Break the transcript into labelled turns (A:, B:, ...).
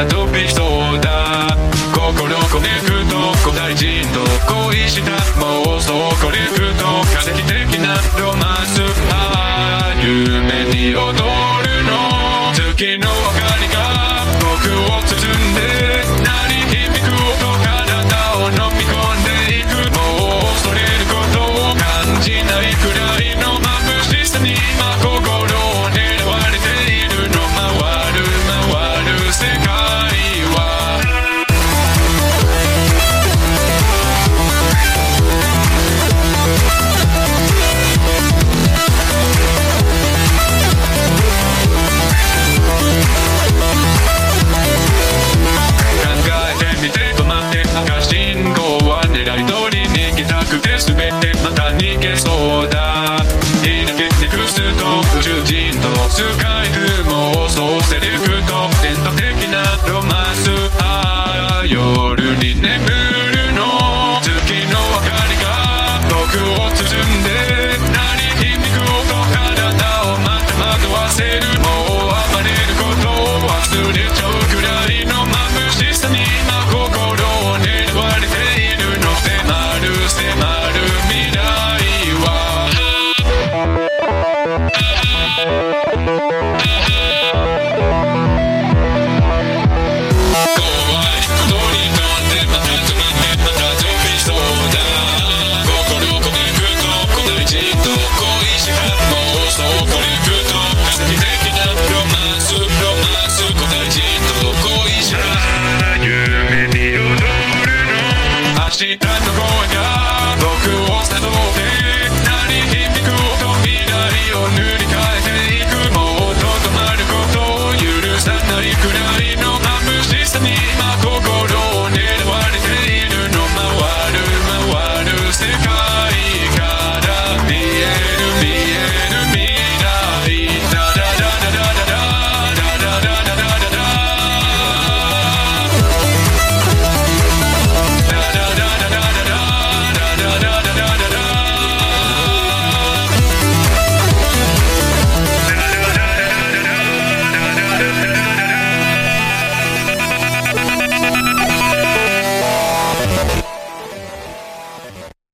A: まってまた飛びそうだ。心コネクト古代人と恋した。妄想コネクト化石的な論ス開もそうセリフと伝統的なロマンスああ夜に眠るの月の明かりが僕を包んで鳴り響く音体をまた惑わせるも